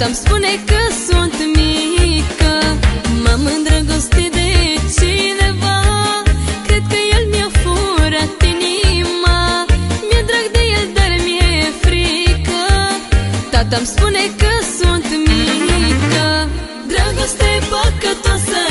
Tatăm spune că sunt mică M-am îndrăgostit de cineva. Cred că el mi-a furat inima Mi-e drag de el, dar mi-e frică. Tatăm spune că sunt mică Dragoste păcătoasă